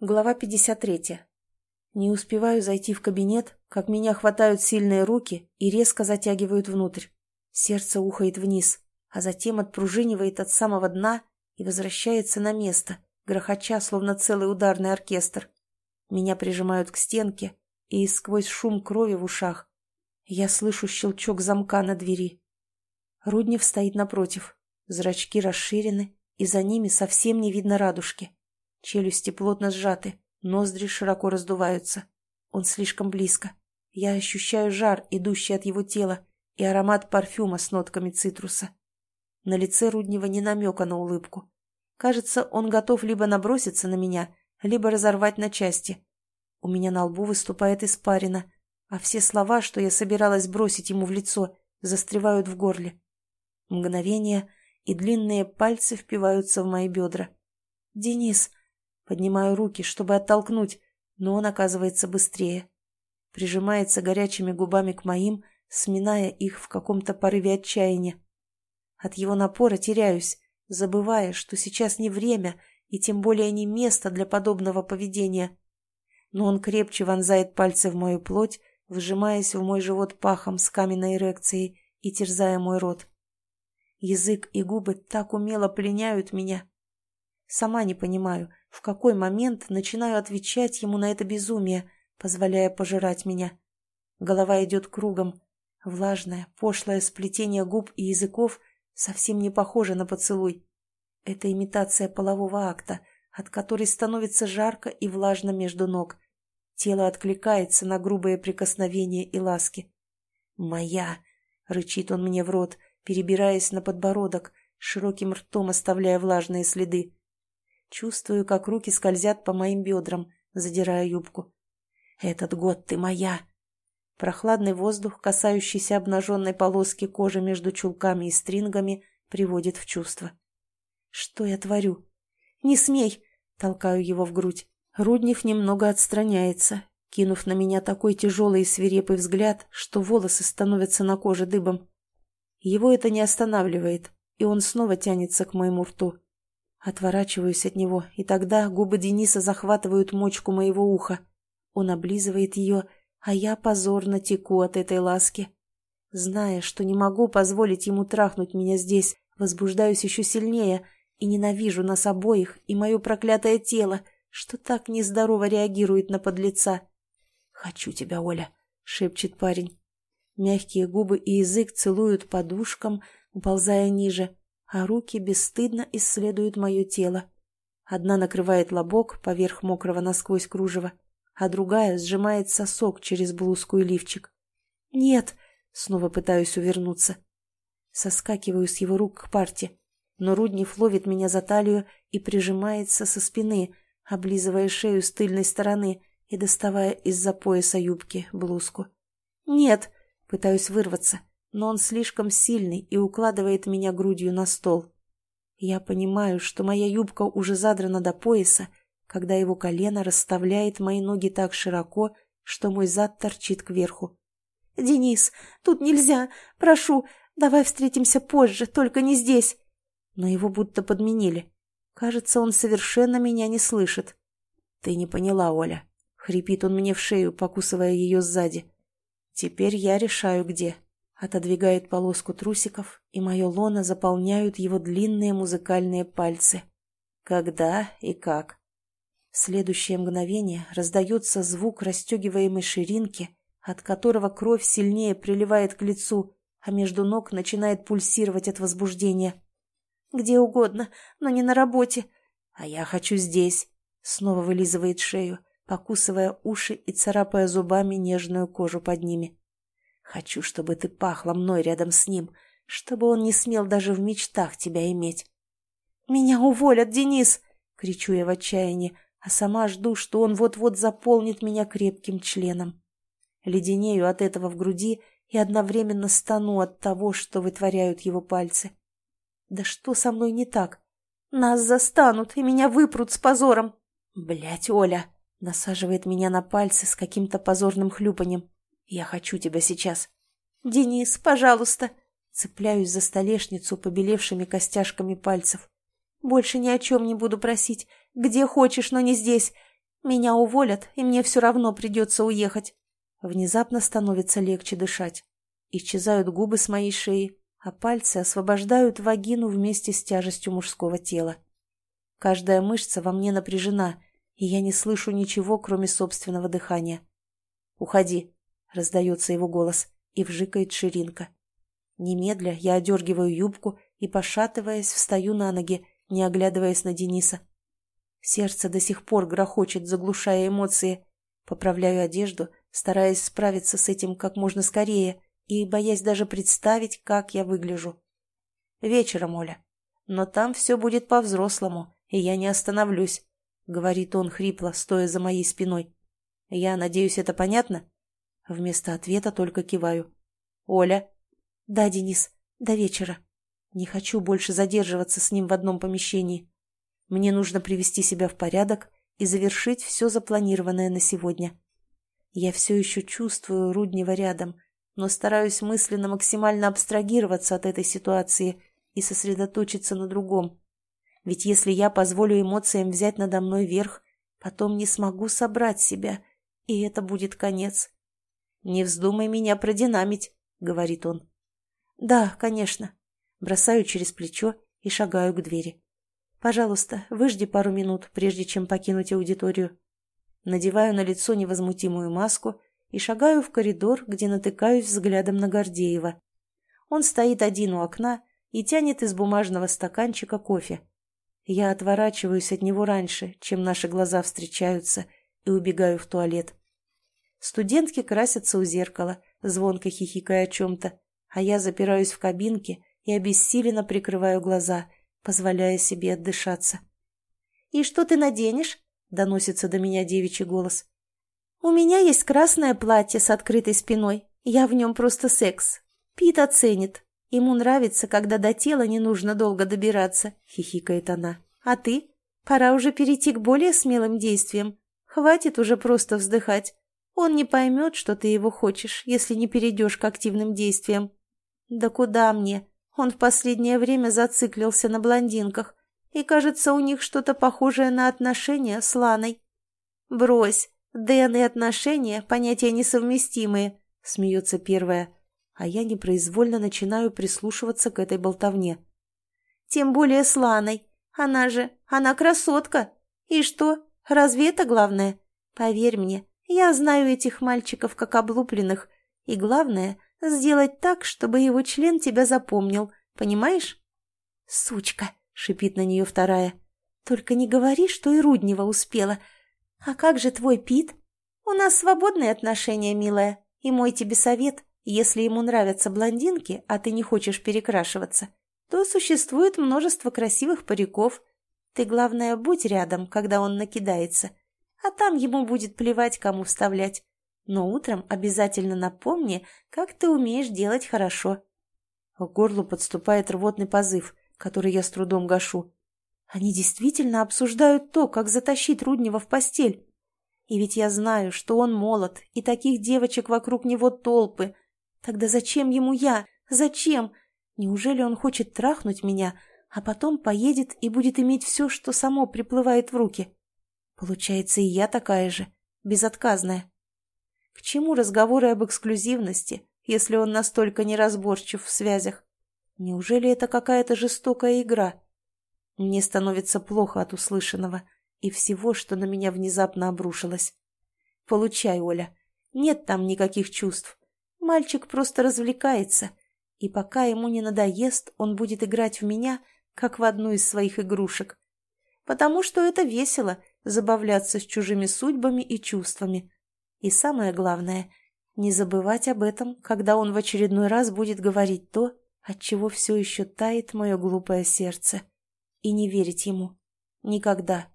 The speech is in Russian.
Глава 53. Не успеваю зайти в кабинет, как меня хватают сильные руки и резко затягивают внутрь. Сердце ухает вниз, а затем отпружинивает от самого дна и возвращается на место, грохоча, словно целый ударный оркестр. Меня прижимают к стенке, и сквозь шум крови в ушах я слышу щелчок замка на двери. Руднев стоит напротив, зрачки расширены, и за ними совсем не видно радужки. Челюсти плотно сжаты, ноздри широко раздуваются. Он слишком близко. Я ощущаю жар, идущий от его тела, и аромат парфюма с нотками цитруса. На лице Руднева не намека на улыбку. Кажется, он готов либо наброситься на меня, либо разорвать на части. У меня на лбу выступает испарина, а все слова, что я собиралась бросить ему в лицо, застревают в горле. Мгновение, и длинные пальцы впиваются в мои бедра. «Денис!» Поднимаю руки, чтобы оттолкнуть, но он оказывается быстрее. Прижимается горячими губами к моим, сминая их в каком-то порыве отчаяния. От его напора теряюсь, забывая, что сейчас не время и тем более не место для подобного поведения. Но он крепче вонзает пальцы в мою плоть, вжимаясь в мой живот пахом с каменной эрекцией и терзая мой рот. Язык и губы так умело пленяют меня. Сама не понимаю, в какой момент начинаю отвечать ему на это безумие, позволяя пожирать меня. Голова идет кругом. Влажное, пошлое сплетение губ и языков совсем не похоже на поцелуй. Это имитация полового акта, от которой становится жарко и влажно между ног. Тело откликается на грубые прикосновения и ласки. «Моя!» — рычит он мне в рот, перебираясь на подбородок, широким ртом оставляя влажные следы. Чувствую, как руки скользят по моим бедрам, задирая юбку. «Этот год ты моя!» Прохладный воздух, касающийся обнаженной полоски кожи между чулками и стрингами, приводит в чувство. «Что я творю?» «Не смей!» — толкаю его в грудь. Руднев немного отстраняется, кинув на меня такой тяжелый и свирепый взгляд, что волосы становятся на коже дыбом. Его это не останавливает, и он снова тянется к моему рту. Отворачиваюсь от него, и тогда губы Дениса захватывают мочку моего уха. Он облизывает ее, а я позорно теку от этой ласки. Зная, что не могу позволить ему трахнуть меня здесь, возбуждаюсь еще сильнее и ненавижу нас обоих и мое проклятое тело, что так нездорово реагирует на подлеца. «Хочу тебя, Оля», — шепчет парень. Мягкие губы и язык целуют подушкам, уползая ниже а руки бесстыдно исследуют мое тело. Одна накрывает лобок поверх мокрого насквозь кружева, а другая сжимает сосок через блузку и лифчик. «Нет!» — снова пытаюсь увернуться. Соскакиваю с его рук к парте, но Руднев ловит меня за талию и прижимается со спины, облизывая шею с тыльной стороны и доставая из-за пояса юбки блузку. «Нет!» — пытаюсь вырваться, но он слишком сильный и укладывает меня грудью на стол. Я понимаю, что моя юбка уже задрана до пояса, когда его колено расставляет мои ноги так широко, что мой зад торчит кверху. «Денис, тут нельзя! Прошу, давай встретимся позже, только не здесь!» Но его будто подменили. Кажется, он совершенно меня не слышит. «Ты не поняла, Оля!» — хрипит он мне в шею, покусывая ее сзади. «Теперь я решаю, где». Отодвигает полоску трусиков, и мое лоно заполняют его длинные музыкальные пальцы. Когда и как. В следующее мгновение раздается звук расстегиваемой ширинки, от которого кровь сильнее приливает к лицу, а между ног начинает пульсировать от возбуждения. «Где угодно, но не на работе. А я хочу здесь», — снова вылизывает шею, покусывая уши и царапая зубами нежную кожу под ними. Хочу, чтобы ты пахла мной рядом с ним, чтобы он не смел даже в мечтах тебя иметь. «Меня уволят, Денис!» — кричу я в отчаянии, а сама жду, что он вот-вот заполнит меня крепким членом. Леденею от этого в груди и одновременно стану от того, что вытворяют его пальцы. Да что со мной не так? Нас застанут и меня выпрут с позором. Блять, Оля! Насаживает меня на пальцы с каким-то позорным хлюпаньем. Я хочу тебя сейчас. Денис, пожалуйста. Цепляюсь за столешницу побелевшими костяшками пальцев. Больше ни о чем не буду просить. Где хочешь, но не здесь. Меня уволят, и мне все равно придется уехать. Внезапно становится легче дышать. Исчезают губы с моей шеи, а пальцы освобождают вагину вместе с тяжестью мужского тела. Каждая мышца во мне напряжена, и я не слышу ничего, кроме собственного дыхания. «Уходи», — раздается его голос, и вжикает ширинка. Немедля я одергиваю юбку и, пошатываясь, встаю на ноги, не оглядываясь на Дениса. Сердце до сих пор грохочет, заглушая эмоции. Поправляю одежду, стараясь справиться с этим как можно скорее и боясь даже представить, как я выгляжу. Вечером, Оля. Но там все будет по-взрослому, и я не остановлюсь, — говорит он хрипло, стоя за моей спиной. Я надеюсь, это понятно? Вместо ответа только киваю. Оля. Да, Денис, до вечера. Не хочу больше задерживаться с ним в одном помещении. Мне нужно привести себя в порядок и завершить все запланированное на сегодня. Я все еще чувствую Руднева рядом, но стараюсь мысленно максимально абстрагироваться от этой ситуации и сосредоточиться на другом. Ведь если я позволю эмоциям взять надо мной верх, потом не смогу собрать себя, и это будет конец. «Не вздумай меня продинамить», — говорит он. «Да, конечно». Бросаю через плечо и шагаю к двери. «Пожалуйста, выжди пару минут, прежде чем покинуть аудиторию». Надеваю на лицо невозмутимую маску и шагаю в коридор, где натыкаюсь взглядом на Гордеева. Он стоит один у окна и тянет из бумажного стаканчика кофе. Я отворачиваюсь от него раньше, чем наши глаза встречаются, и убегаю в туалет. Студентки красятся у зеркала, звонко хихикая о чем-то, а я запираюсь в кабинке и обессиленно прикрываю глаза, позволяя себе отдышаться. «И что ты наденешь?» — доносится до меня девичий голос. «У меня есть красное платье с открытой спиной. Я в нем просто секс. Пит оценит. Ему нравится, когда до тела не нужно долго добираться», — хихикает она. «А ты? Пора уже перейти к более смелым действиям. Хватит уже просто вздыхать. Он не поймет, что ты его хочешь, если не перейдешь к активным действиям. Да куда мне? Он в последнее время зациклился на блондинках, и, кажется, у них что-то похожее на отношения с Ланой. Брось, Дэн и отношения – понятия несовместимые, смеется первая, а я непроизвольно начинаю прислушиваться к этой болтовне. Тем более с Ланой. Она же, она красотка. И что, разве это главное? Поверь мне, я знаю этих мальчиков как облупленных, и главное — сделать так, чтобы его член тебя запомнил, понимаешь? «Сучка!» — шипит на нее вторая. «Только не говори, что и Руднева успела. А как же твой Пит? У нас свободные отношения, милая, и мой тебе совет, если ему нравятся блондинки, а ты не хочешь перекрашиваться, то существует множество красивых париков. Ты, главное, будь рядом, когда он накидается» а там ему будет плевать, кому вставлять. Но утром обязательно напомни, как ты умеешь делать хорошо. К горлу подступает рвотный позыв, который я с трудом гашу. Они действительно обсуждают то, как затащить Руднева в постель. И ведь я знаю, что он молод, и таких девочек вокруг него толпы. Тогда зачем ему я? Зачем? Неужели он хочет трахнуть меня, а потом поедет и будет иметь все, что само приплывает в руки? Получается, и я такая же, безотказная. К чему разговоры об эксклюзивности, если он настолько неразборчив в связях? Неужели это какая-то жестокая игра? Мне становится плохо от услышанного и всего, что на меня внезапно обрушилось. Получай, Оля. Нет там никаких чувств. Мальчик просто развлекается, и пока ему не надоест, он будет играть в меня, как в одну из своих игрушек. Потому что это весело забавляться с чужими судьбами и чувствами. И самое главное, не забывать об этом, когда он в очередной раз будет говорить то, от чего все еще тает мое глупое сердце. И не верить ему. Никогда.